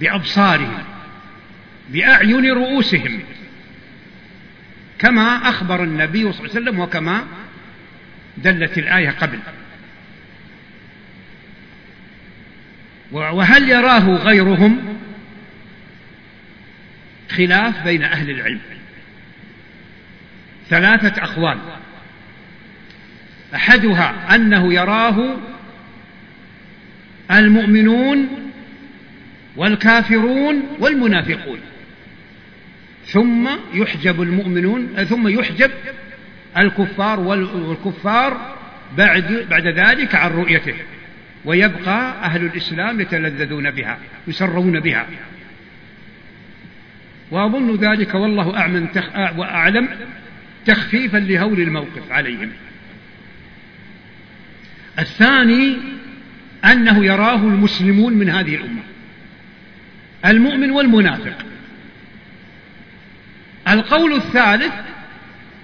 بأبصارهم بأعين رؤوسهم كما أخبر النبي صلى الله عليه وسلم وكما دلت الآية قبل. وهل يراه غيرهم؟ خلاف بين أهل العلم. ثلاثة أقوال. أحدها أنه يراه المؤمنون والكافرون والمنافقون. ثم يحجب المؤمنون ثم يحجب الكفار والكفار بعد بعد ذلك عن رؤيته. ويبقى أهل الإسلام يتلذذون بها يسرون بها. وأظن ذلك والله أعلم وأعلم تخفيفا لهول الموقف عليهم. الثاني أنه يراه المسلمون من هذه الأمة. المؤمن والمنافق. القول الثالث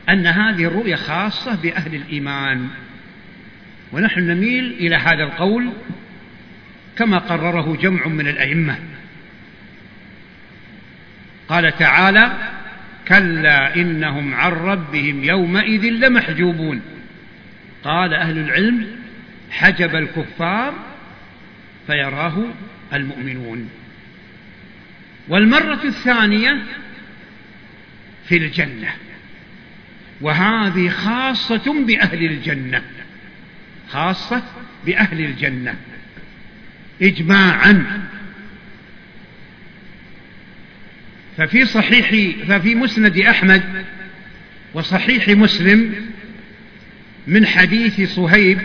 أن هذه الرؤية خاصة بأهل الإيمان. ونحن نميل إلى هذا القول كما قرره جمع من الأئمة. قال تعالى كلا إنهم عن ربهم يومئذ لمحجوبون قال أهل العلم حجب الكفار فيراه المؤمنون والمرة الثانية في الجنة. وهذه خاصة بأهل الجنة. خاصة بأهل الجنة. إجماعا. ففي صحيح ففي مسند أحمد وصحيح مسلم من حديث صهيب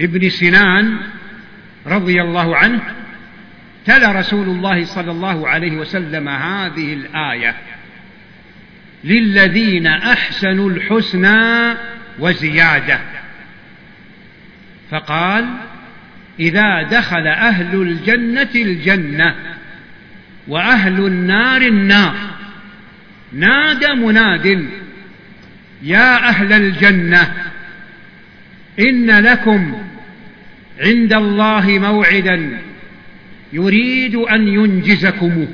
ابن سنان رضي الله عنه تلا رسول الله صلى الله عليه وسلم هذه الآية. للذين أحسنوا الحسنى وزيادة. فقال إذا دخل أهل الجنة الجنة وأهل النار النار. نادى مناد يا أهل الجنة إن لكم عند الله موعدا يريد أن ينجزكم.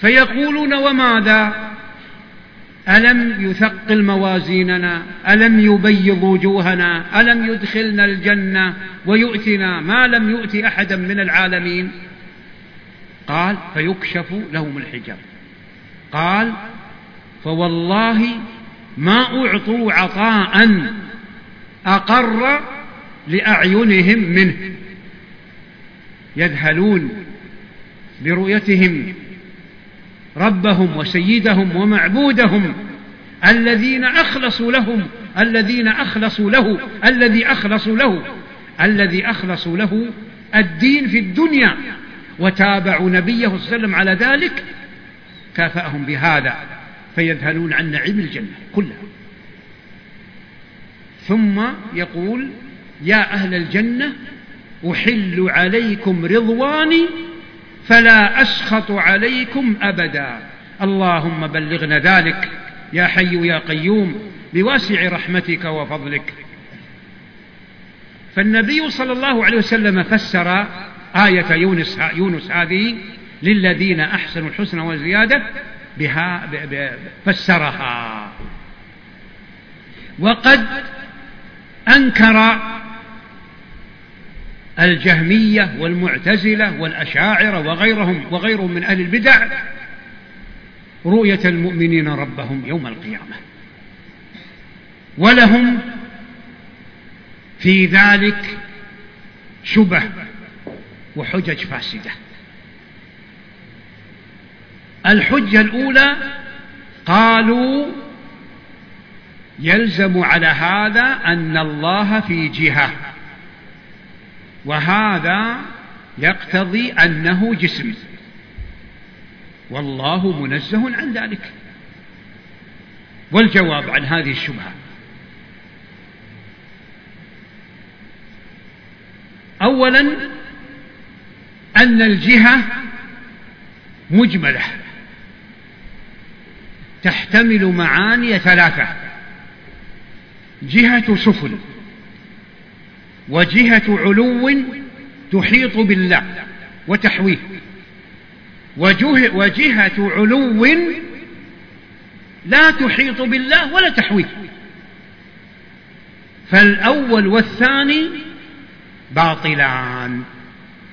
فيقولون وماذا؟ ألم يثقل موازيننا؟ ألم يبيض وجوهنا؟ ألم يدخلنا الجنة ويؤتنا؟ ما لم يؤت أحدا من العالمين. قال فيكشف لهم الحجاب. قال فوالله ما أعطوا عطاء أقر لأعينهم منه. يذهلون برؤيتهم ربهم وسيدهم ومعبودهم الذين أخلصوا لهم الذين أخلصوا له الذي أخلصوا له الذي أخلصوا له الدين في الدنيا وتابعوا نبيه صلى الله عليه وسلم على ذلك كافأهم بهذا فيذهلون عن نعيم الجنة كلها. ثم يقول يا أهل الجنة أحل عليكم رضواني فلا أسخط عليكم أبدا. اللهم بلغنا ذلك يا حي يا قيوم بواسع رحمتك وفضلك. فالنبي صلى الله عليه وسلم فسر آية يونس, يونس هذه للذين أحسنوا الحسنى وزيادة بها فسرها. وقد أنكر الجهمية والمعتزلة والأشاعرة وغيرهم وغيرهم من أهل البدع رؤية المؤمنين ربهم يوم القيامة. ولهم في ذلك شبه وحجج فاسدة. الحجة الأولى قالوا يلزم على هذا أن الله في جهة. وهذا يقتضي أنه جسم. والله منزه عن ذلك. والجواب عن هذه الشبهة. أولا أن الجهة مجملة. تحتمل معاني ثلاثة. جهة سفل وجهة علو تحيط بالله وتحويه وجهة علو لا تحيط بالله ولا تحويه فالأول والثاني باطلان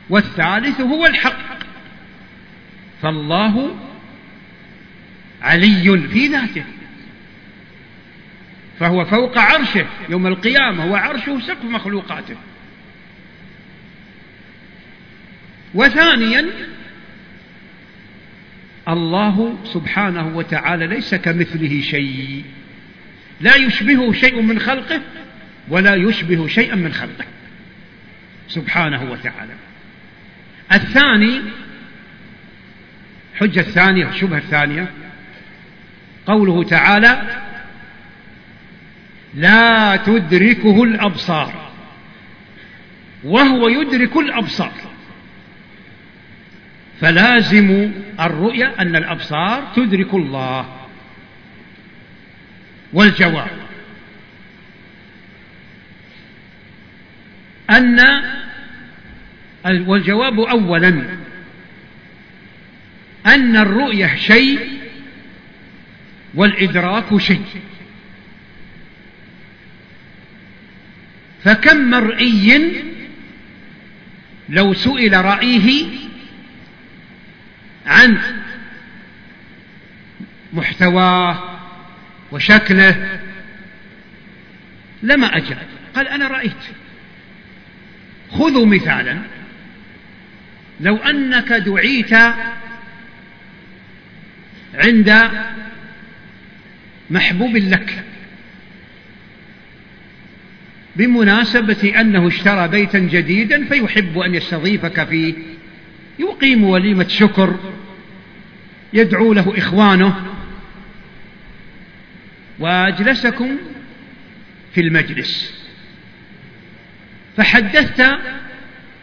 والثالث هو الحق. فالله علي في ذاته. فهو فوق عرشه يوم القيامة وعرشه سقف مخلوقاته. وثانيا الله سبحانه وتعالى ليس كمثله شيء. لا يشبهه شيء من خلقه ولا يشبه شيئا من خلقه. سبحانه وتعالى. الثاني حجة الثانية الشبهة الثانية قوله تعالى لا تدركه الأبصار وهو يدرك الأبصار. فلازم الرؤيا أن الأبصار تدرك الله والجواب. أن والجواب أولا. أن الرؤية شيء والإدراك شيء. فكم مرئي لو سئل رأيه عن محتواه وشكله؟ لما أجاب قال أنا رأيت. خذوا مثالا. لو أنك دعيت عند محبوب لك. بمناسبة أنه اشترى بيتا جديدا فيحب أن يستضيفك فيه. يقيم وليمة شكر يدعو له إخوانه. وأجلسكم في المجلس. فحدثت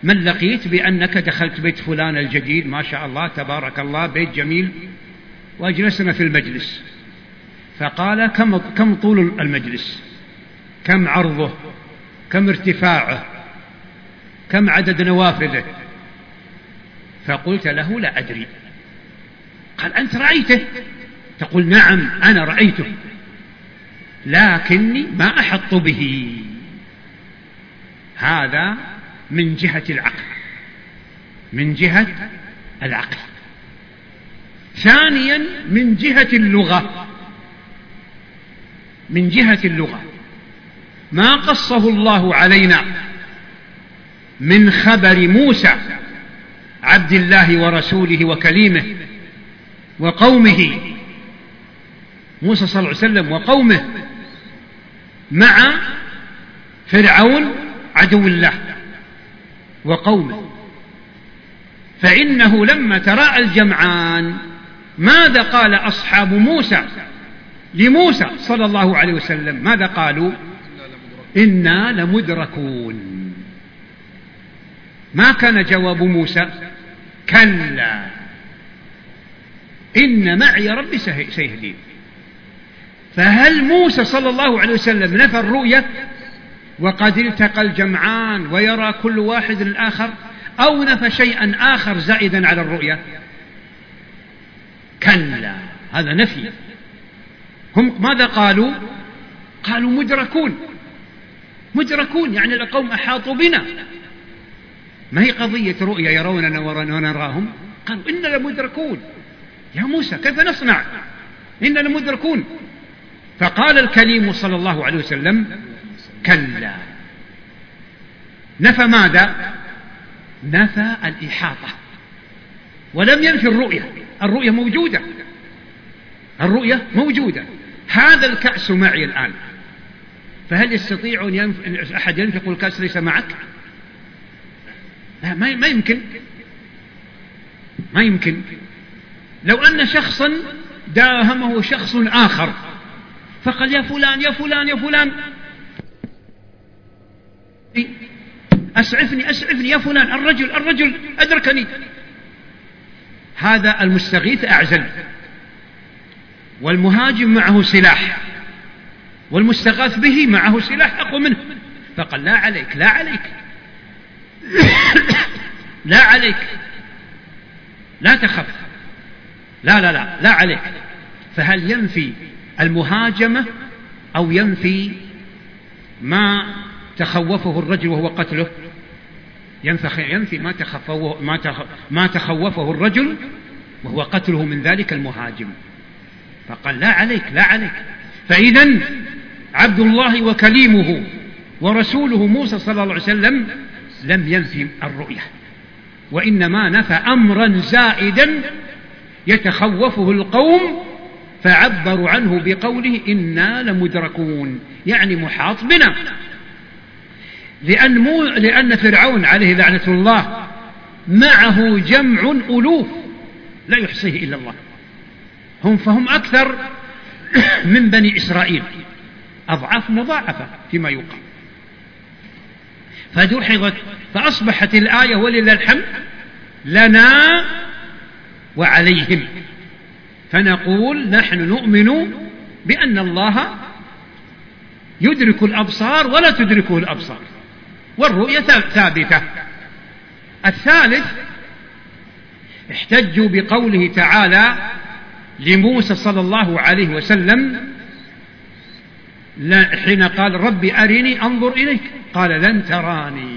من لقيت بأنك دخلت بيت فلان الجديد. ما شاء الله تبارك الله بيت جميل. وأجلسنا في المجلس. فقال كم, كم طول المجلس؟ كم عرضه؟ كم ارتفاعه؟ كم عدد نوافذه؟ فقلت له لا أدري. قال أنت رأيته؟ تقول نعم أنا رأيته. لكني ما أحط به. هذا من جهة العقل. من جهة العقل. ثانيا من جهة اللغة. من جهة اللغة. ما قصه الله علينا من خبر موسى عبد الله ورسوله وكليمه وقومه. موسى صلى الله عليه وسلم وقومه مع فرعون عدو الله وقومه. فإنه لما تراءى الجمعان ماذا قال أصحاب موسى لموسى صلى الله عليه وسلم؟ ماذا قالوا؟ إنا لمدركون. ما كان جواب موسى؟ كلا. إن معي ربي سيهدين. فهل موسى صلى الله عليه وسلم نفى الرؤية؟ وقد التقى الجمعان ويرى كل واحد الآخر أو نفى شيئا آخر زائدا على الرؤية؟ كلا. هذا نفي. هم ماذا قالوا؟ قالوا مدركون. مدركون يعني القوم أحاطوا بنا. ما هي قضية رؤية يروننا ونراهم؟ قالوا إنا لمدركون. يا موسى كيف نصنع؟ إنا لمدركون. فقال الكريم صلى الله عليه وسلم كلا. نفى ماذا؟ نفى الإحاطة. ولم ينفي الرؤية الرؤية موجودة. الرؤية موجودة. هذا الكأس معي الآن. فهل يستطيع أن ينف... أحد ينفق الكأس ليس معك؟ لا ما يمكن. ما يمكن. لو أن شخصا داهمه شخص آخر فقال يا فلان يا فلان يا فلان. أسعفني أسعفني يا فلان الرجل الرجل أدركني. هذا المستغيث أعزل والمهاجم معه سلاح. والمستغاث به معه سلاح أقوى منه. فقال لا عليك لا عليك. لا عليك. لا تخف. لا لا لا لا عليك. فهل ينفي المهاجمة أو ينفي ما تخوفه الرجل وهو قتله؟ ينفي ما تخوفه, ما, ما تخوفه الرجل وهو قتله من ذلك المهاجم. فقال لا عليك لا عليك. فإذا عبد الله وكليمه ورسوله موسى صلى الله عليه وسلم لم ينفي الرؤية وإنما نفى أمرا زائدا يتخوفه القوم فعبروا عنه بقوله إنا لمدركون يعني محاط بنا. لأن, مو لأن فرعون عليه لعنة الله معه جمع ألوف لا يحصيه إلا الله هم فهم أكثر من بني إسرائيل. أضعاف مضاعفة فيما يقال. فدحضت فأصبحت الآية ولله الحمد لنا وعليهم. فنقول نحن نؤمن بأن الله يدرك الأبصار ولا تدركه الأبصار. والرؤية ثابتة. الثالث احتجوا بقوله تعالى لموسى صلى الله عليه وسلم حين قال ربي أرني أنظر إليك قال لن تراني.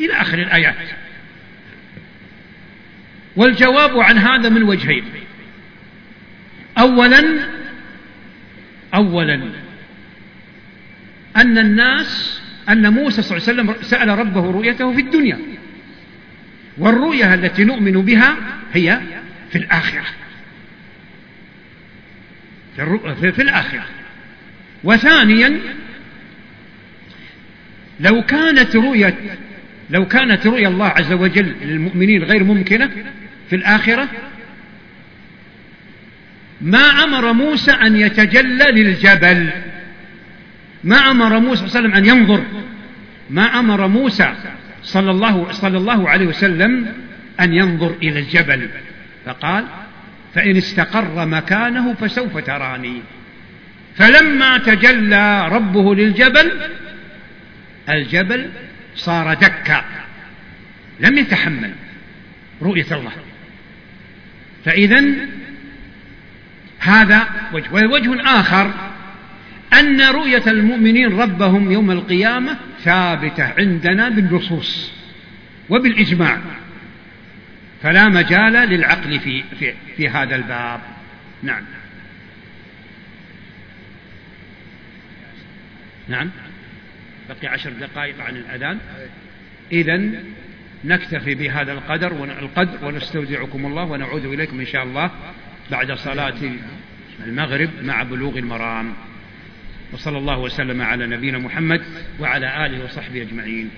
إلى آخر الآيات. والجواب عن هذا من وجهين. أولا أولا أن الناس أن موسى صلى الله عليه وسلم سأل ربه رؤيته في الدنيا. والرؤية التي نؤمن بها هي في الآخرة. في, في الآخرة. وثانيا لو كانت رؤية لو كانت رؤيا الله عز وجل للمؤمنين غير ممكنة في الآخرة ما أمر موسى أن يتجلى للجبل ما أمر موسى صلى الله عليه وسلم أن ينظر. ما أمر موسى صلى الله, صلى الله عليه وسلم أن ينظر إلى الجبل. فقال فإن استقر مكانه فسوف تراني. فلما تجلى ربه للجبل الجبل صار دكا لم يتحمل رؤية الله. فإذا هذا وجه ووجه آخر أن رؤية المؤمنين ربهم يوم القيامة ثابتة عندنا بالنصوص وبالإجماع. فلا مجال للعقل في, في, في هذا الباب. نعم. نعم. بقي عشر دقائق عن الأذان. إذا نكتفي بهذا القدر القدر ونستودعكم الله ونعود إليكم إن شاء الله بعد صلاة المغرب مع بلوغ المرام. وصلى الله وسلم على نبينا محمد وعلى آله وصحبه أجمعين.